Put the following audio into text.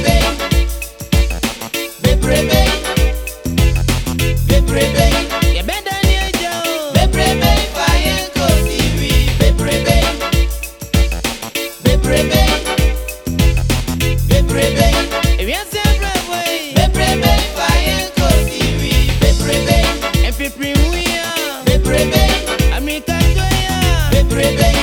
Baby every day.